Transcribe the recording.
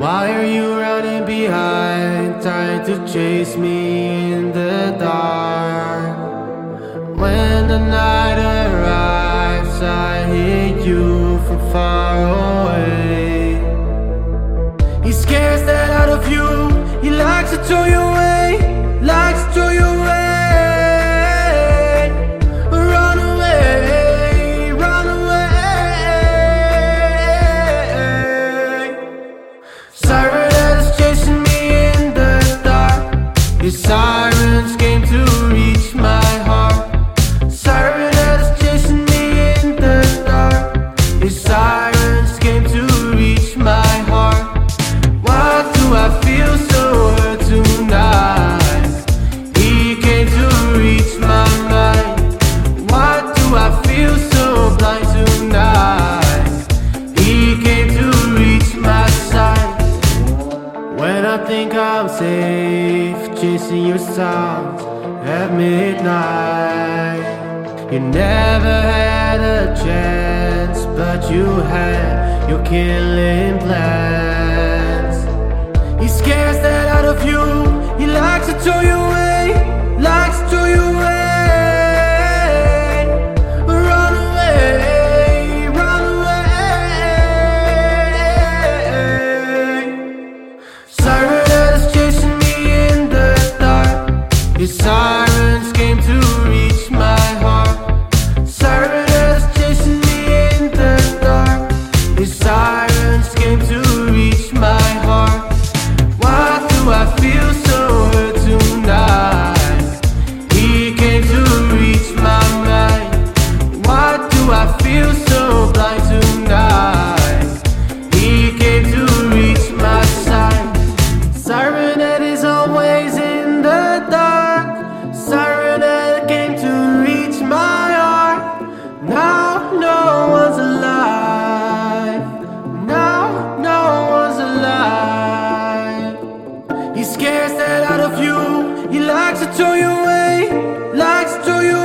Why are you running behind, trying to chase me in the dark? When the night arrives, I hear you from far away. He scares that out of you, he likes to you. Chasing your sounds at midnight. You never had a chance, but you had your killing plans. He scares that out of you. He likes it to you Your sirens get out of you. He likes to throw you away, likes to throw you